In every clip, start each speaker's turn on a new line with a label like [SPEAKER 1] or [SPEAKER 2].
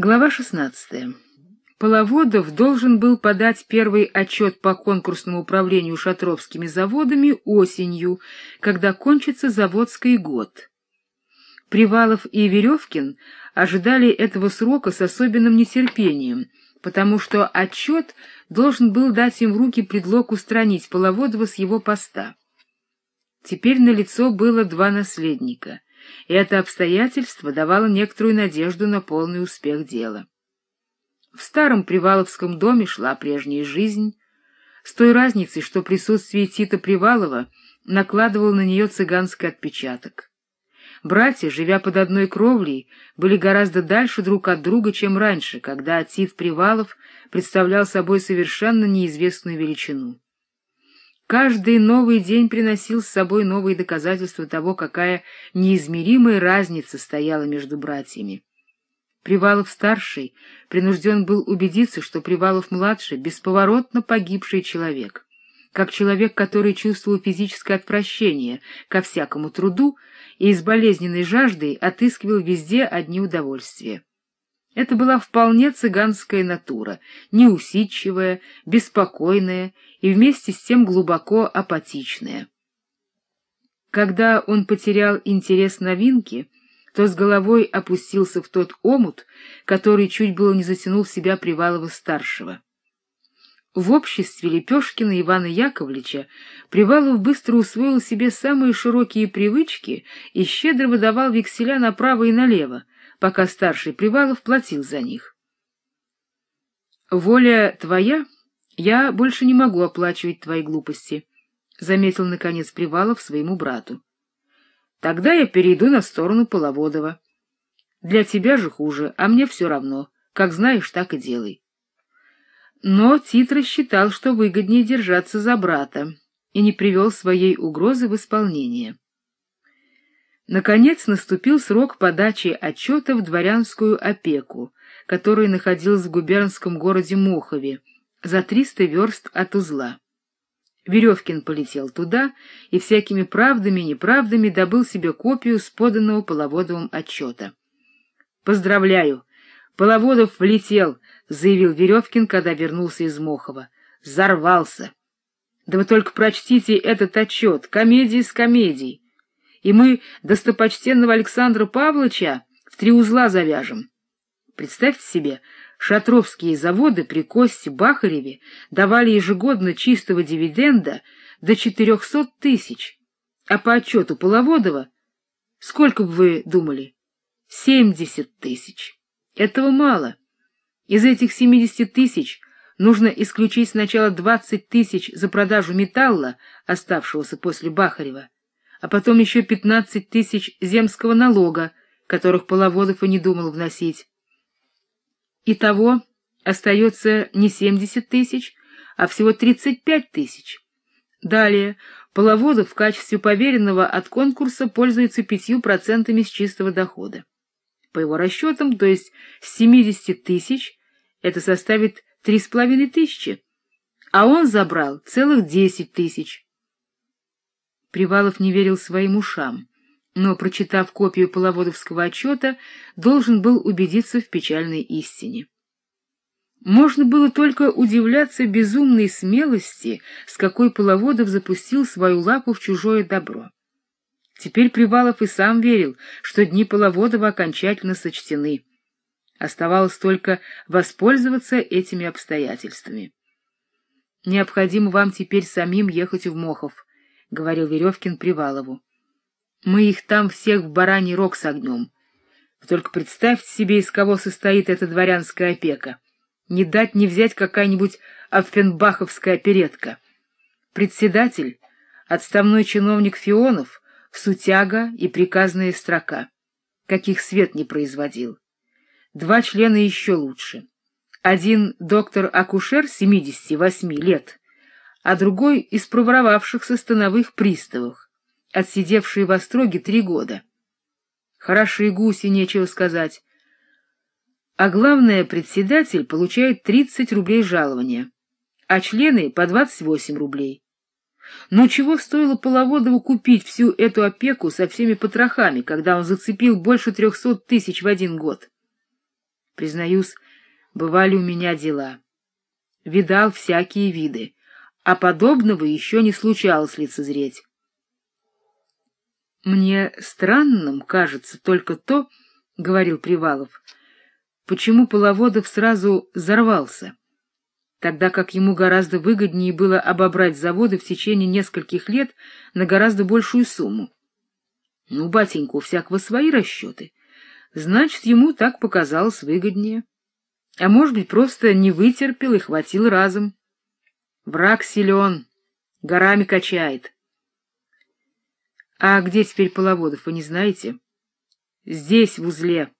[SPEAKER 1] Глава 16. Половодов должен был подать первый отчет по конкурсному управлению шатровскими заводами осенью, когда кончится заводский год. Привалов и Веревкин ожидали этого срока с особенным нетерпением, потому что отчет должен был дать им в руки предлог устранить Половодова с его поста. Теперь на лицо было два наследника — это обстоятельство давало некоторую надежду на полный успех дела. В старом Приваловском доме шла прежняя жизнь, с той разницей, что присутствие Тита Привалова накладывало на нее цыганский отпечаток. Братья, живя под одной кровлей, были гораздо дальше друг от друга, чем раньше, когда Тит Привалов представлял собой совершенно неизвестную величину. Каждый новый день приносил с собой новые доказательства того, какая неизмеримая разница стояла между братьями. Привалов-старший принужден был убедиться, что Привалов-младший — бесповоротно погибший человек, как человек, который чувствовал физическое отвращение ко всякому труду и с болезненной жаждой отыскивал везде одни удовольствия. Это была вполне цыганская натура, неусидчивая, беспокойная и вместе с тем глубоко апатичная. Когда он потерял интерес новинки, то с головой опустился в тот омут, который чуть было не затянул в себя Привалова-старшего. В обществе Лепешкина Ивана Яковлевича Привалов быстро усвоил себе самые широкие привычки и щедро выдавал векселя направо и налево, пока старший Привалов платил за них. «Воля твоя, я больше не могу оплачивать твои глупости», — заметил, наконец, Привалов своему брату. «Тогда я перейду на сторону Половодова. Для тебя же хуже, а мне все равно. Как знаешь, так и делай». Но Тит рассчитал, что выгоднее держаться за брата, и не привел своей угрозы в исполнение. Наконец наступил срок подачи отчета в дворянскую опеку, который находился в губернском городе Мохове, за триста верст от узла. Веревкин полетел туда и всякими правдами и неправдами добыл себе копию с поданного Половодовым отчета. «Поздравляю! Половодов влетел!» — заявил Веревкин, когда вернулся из Мохова. «Взорвался!» «Да вы только прочтите этот отчет, комедии с комедией!» И мы достопочтенного Александра Павловича в три узла завяжем. Представьте себе, шатровские заводы при Косте Бахареве давали ежегодно чистого дивиденда до четырехсот тысяч, а по отчету Половодова, сколько бы вы думали? Семьдесят тысяч. Этого мало. Из этих семидесяти тысяч нужно исключить сначала двадцать тысяч за продажу металла, оставшегося после Бахарева, а потом еще пятнадцать тысяч земского налога, которых Половодов и не думал вносить. Итого остается не семьдесят тысяч, а всего тридцать пять тысяч. Далее, Половодов в качестве поверенного от конкурса пользуется пятью процентами с чистого дохода. По его расчетам, то есть с семидесяти тысяч, это составит три с половиной тысячи, а он забрал целых десять тысяч. Привалов не верил своим ушам, но, прочитав копию половодовского отчета, должен был убедиться в печальной истине. Можно было только удивляться безумной смелости, с какой Половодов запустил свою лапу в чужое добро. Теперь Привалов и сам верил, что дни Половодова окончательно сочтены. Оставалось только воспользоваться этими обстоятельствами. Необходимо вам теперь самим ехать в Мохов, — говорил Веревкин Привалову. — Мы их там всех в бараний рог согнем. Вы только представьте себе, из кого состоит эта дворянская опека. Не дать не взять какая-нибудь Аффенбаховская оперетка. Председатель — отставной чиновник Фионов, сутяга и приказная строка, каких свет не производил. Два члена еще лучше. Один доктор-акушер 78 лет — а другой из проворовавшихся становых приставов, отсидевшие в остроге три года. Хорошие гуси, нечего сказать. А главное, председатель получает 30 рублей жалования, а члены — по 28 рублей. Но чего стоило Половодову купить всю эту опеку со всеми потрохами, когда он зацепил больше трехсот тысяч в один год? Признаюсь, бывали у меня дела. Видал всякие виды, а подобного еще не случалось лицезреть. Мне странным кажется только то, — говорил Привалов, — почему Половодов сразу взорвался, тогда как ему гораздо выгоднее было обобрать заводы в течение нескольких лет на гораздо большую сумму. Ну, батенька, у всякого свои расчеты. Значит, ему так показалось выгоднее. А может быть, просто не вытерпел и хватил разом. Враг силен, горами качает. А где теперь Половодов, вы не знаете? Здесь, в узле.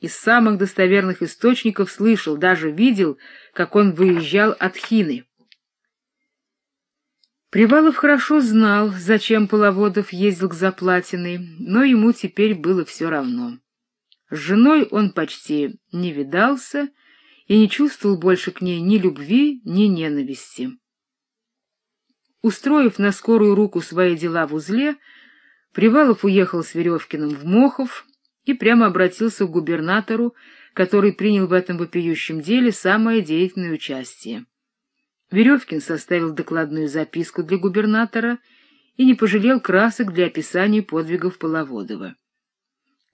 [SPEAKER 1] Из самых достоверных источников слышал, даже видел, как он выезжал от Хины. Привалов хорошо знал, зачем Половодов ездил к Заплатиной, но ему теперь было все равно. С женой он почти не видался и не чувствовал больше к ней ни любви, ни ненависти. Устроив на скорую руку свои дела в узле, Привалов уехал с Веревкиным в Мохов и прямо обратился к губернатору, который принял в этом вопиющем деле самое деятельное участие. Веревкин составил докладную записку для губернатора и не пожалел красок для описания подвигов Половодова.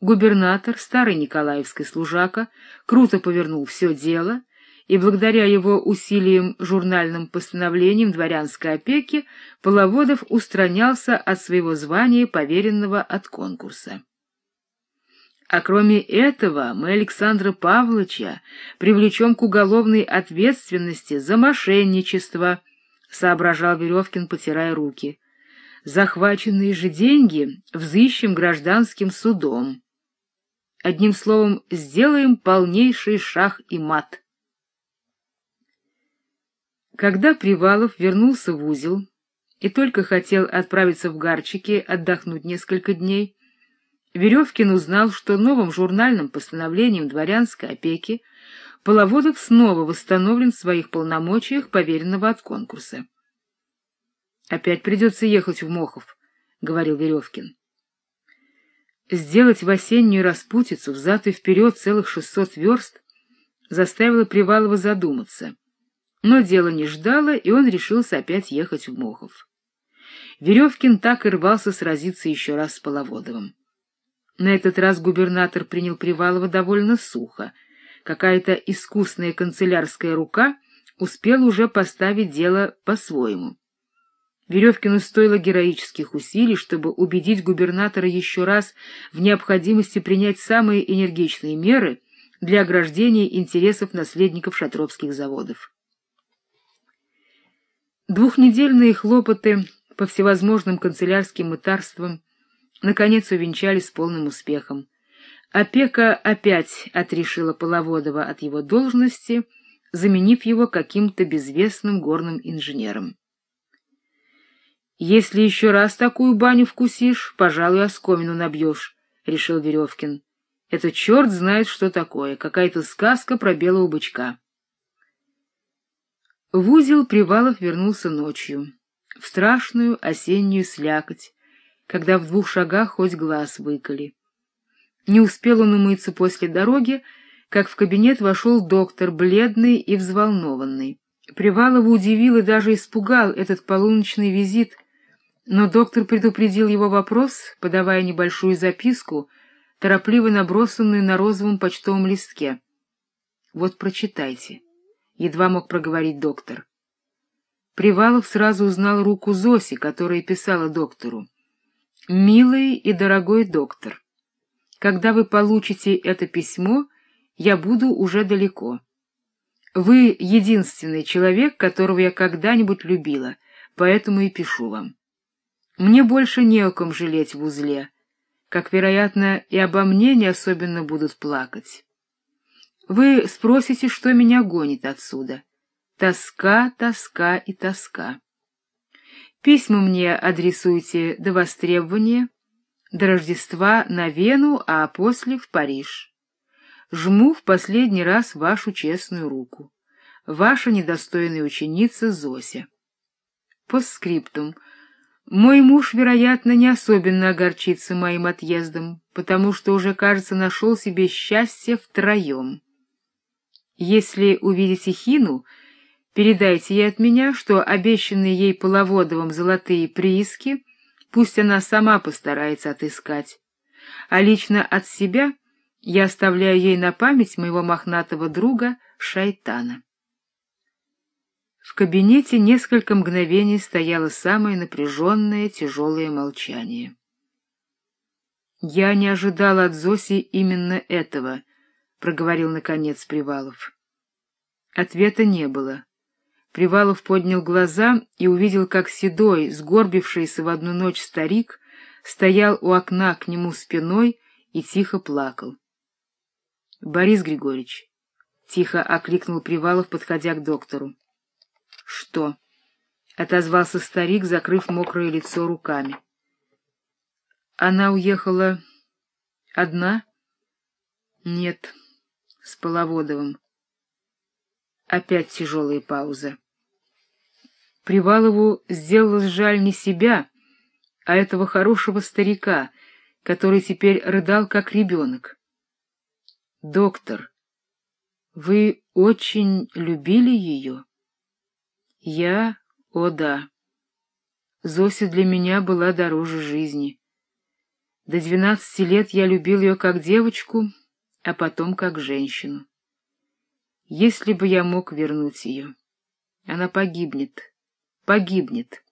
[SPEAKER 1] Губернатор, старый николаевский служака, круто повернул все дело, и благодаря его усилиям журнальным постановлением дворянской опеки Половодов устранялся от своего звания поверенного от конкурса. А кроме этого, мы Александра Павловича привлечем к уголовной ответственности за мошенничество, — соображал Веревкин, потирая руки. Захваченные же деньги взыщем гражданским судом. Одним словом, сделаем полнейший шах и мат. Когда Привалов вернулся в узел и только хотел отправиться в Гарчики отдохнуть несколько дней, Веревкин узнал, что новым журнальным постановлением дворянской опеки Половодов снова восстановлен в своих полномочиях поверенного от конкурса. «Опять придется ехать в Мохов», — говорил Веревкин. Сделать в осеннюю распутицу взад и вперед целых шестьсот верст заставило Привалова задуматься. Но дело не ждало, и он решился опять ехать в Мохов. Веревкин так и рвался сразиться еще раз с Половодовым. На этот раз губернатор принял Привалова довольно сухо. Какая-то искусная канцелярская рука успела уже поставить дело по-своему. Веревкину стоило героических усилий, чтобы убедить губернатора еще раз в необходимости принять самые энергичные меры для ограждения интересов наследников шатровских заводов. Двухнедельные хлопоты по всевозможным канцелярским мытарствам наконец увенчались полным успехом. Опека опять отрешила Половодова от его должности, заменив его каким-то безвестным горным инженером. «Если еще раз такую баню вкусишь, пожалуй, оскомину набьешь», — решил Веревкин. «Это черт знает, что такое, какая-то сказка про белого бычка». В узел Привалов вернулся ночью, в страшную осеннюю слякоть, когда в двух шагах хоть глаз выколи. Не успел он умыться после дороги, как в кабинет вошел доктор, бледный и взволнованный. Привалова удивил и даже испугал этот полуночный визит, но доктор предупредил его вопрос, подавая небольшую записку, торопливо набросанную на розовом почтовом листке. «Вот прочитайте», — едва мог проговорить доктор. Привалов сразу узнал руку Зоси, которая писала доктору. Милый и дорогой доктор, когда вы получите это письмо, я буду уже далеко. Вы единственный человек, которого я когда-нибудь любила, поэтому и пишу вам. Мне больше не о ком жалеть в узле, как, вероятно, и обо мне не особенно будут плакать. Вы спросите, что меня гонит отсюда. Тоска, тоска и тоска. Письма мне адресуйте до востребования, до Рождества на Вену, а после в Париж. Жму в последний раз вашу честную руку. Ваша недостойная ученица Зося. Постскриптум. Мой муж, вероятно, не особенно огорчится моим отъездом, потому что уже, кажется, нашел себе счастье втроем. Если увидите Хину, передайте ей от меня, что обещанные ей Половодовым золотые прииски пусть она сама постарается отыскать, а лично от себя я оставляю ей на память моего мохнатого друга Шайтана. В кабинете несколько мгновений стояло самое напряженное, тяжелое молчание. Я не ожидал от Зоси именно этого —— проговорил, наконец, Привалов. Ответа не было. Привалов поднял глаза и увидел, как седой, сгорбившийся в одну ночь старик, стоял у окна к нему спиной и тихо плакал. — Борис Григорьевич, — тихо окликнул Привалов, подходя к доктору. — Что? — отозвался старик, закрыв мокрое лицо руками. — Она уехала одна? — Нет. — с Половодовым. Опять тяжелая пауза. Привалову сделалось жаль не себя, а этого хорошего старика, который теперь рыдал как ребенок. — Доктор, вы очень любили ее? — Я? О, да. Зося для меня была дороже жизни. До двенадцати лет я любил ее как девочку, а потом как женщину. Если бы я мог вернуть ее, она погибнет, погибнет.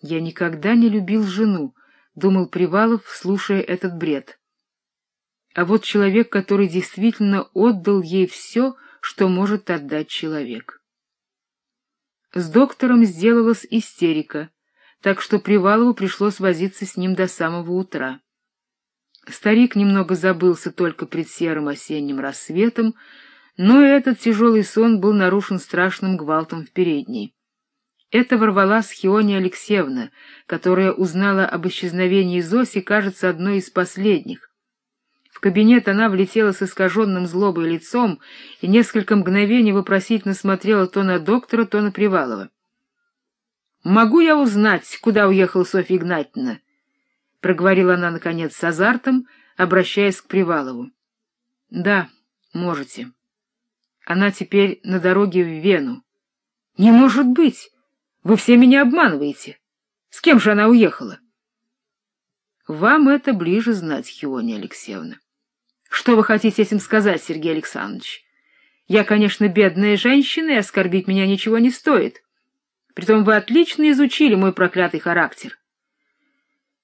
[SPEAKER 1] Я никогда не любил жену, — думал Привалов, слушая этот бред. А вот человек, который действительно отдал ей все, что может отдать человек. С доктором сделалась истерика, так что Привалову пришлось возиться с ним до самого утра. Старик немного забылся только пред серым осенним рассветом, но этот тяжелый сон был нарушен страшным гвалтом в передней. Это ворвалась Хиония Алексеевна, которая узнала об исчезновении Зоси, кажется, одной из последних. В кабинет она влетела с искаженным злобой лицом и несколько мгновений вопросительно смотрела то на доктора, то на Привалова. — Могу я узнать, куда уехала Софья Игнатьевна? — проговорила она, наконец, с азартом, обращаясь к Привалову. — Да, можете. Она теперь на дороге в Вену. — Не может быть! Вы все меня обманываете. С кем же она уехала? — Вам это ближе знать, Хиония Алексеевна. — Что вы хотите этим сказать, Сергей Александрович? Я, конечно, бедная женщина, и оскорбить меня ничего не стоит. Притом вы отлично изучили мой проклятый характер.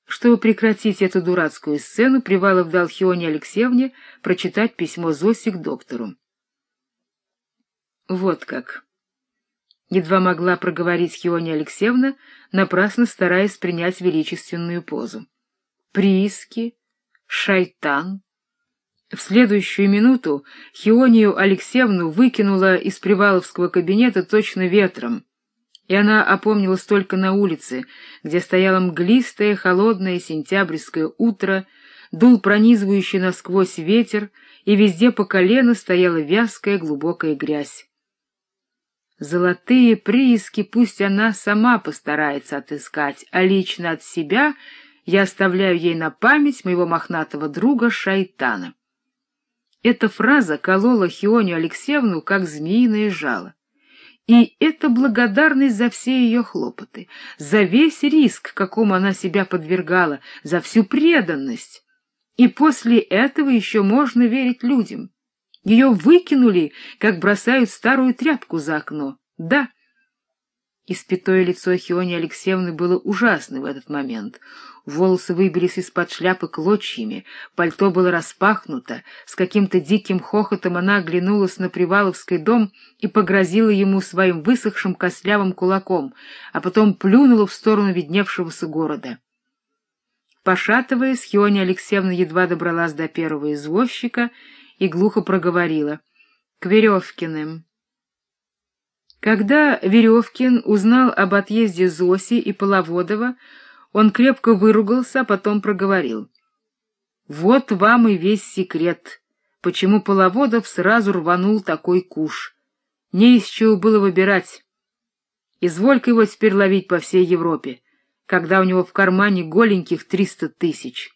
[SPEAKER 1] Чтобы прекратить эту дурацкую сцену, Привалов дал Хионе Алексеевне прочитать письмо Зоси к доктору. Вот как. Едва могла проговорить Хионе Алексеевна, напрасно стараясь принять величественную позу. Прииски, шайтан. В следующую минуту Хионию Алексеевну выкинула из Приваловского кабинета точно ветром и она опомнилась только на улице, где стояло мглистое, холодное сентябрьское утро, дул пронизывающий насквозь ветер, и везде по колено стояла вязкая глубокая грязь. Золотые прииски пусть она сама постарается отыскать, а лично от себя я оставляю ей на память моего мохнатого друга Шайтана. Эта фраза колола Хионию Алексеевну, как змеиное жало. И это благодарность за все ее хлопоты, за весь риск, какому она себя подвергала, за всю преданность. И после этого еще можно верить людям. Ее выкинули, как бросают старую тряпку за окно. Да. Испятое лицо Хиони Алексеевны было ужасно в этот момент. Волосы выбились из-под шляпы клочьями, пальто было распахнуто, с каким-то диким хохотом она оглянулась на Приваловский дом и погрозила ему своим высохшим костлявым кулаком, а потом плюнула в сторону видневшегося города. Пошатываясь, Хиония Алексеевна едва добралась до первого извозчика и глухо проговорила — к Веревкиным. Когда Веревкин узнал об отъезде Зоси и Половодова, он крепко выругался, а потом проговорил. «Вот вам и весь секрет, почему Половодов сразу рванул такой куш. Не из чего было выбирать. Изволь-ка его теперь ловить по всей Европе, когда у него в кармане голеньких триста тысяч».